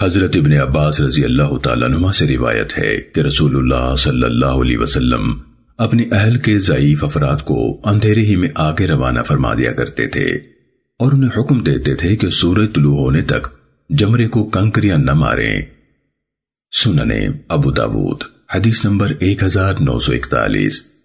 حضرت ابن عباس رضی اللہ تعالیٰ نما سے روایت ہے کہ رسول اللہ صلی اللہ علیہ وسلم اپنی اہل کے ضعیف افراد کو اندھیرے ہی میں آگے روانہ فرما دیا کرتے تھے اور انہیں حکم دیتے تھے کہ سورج طلوع ہونے تک جمرے کو کنکریاں نہ ماریں۔ سننے ابو داود، حدیث نمبر ایک ہزار نو سو اکتالیس۔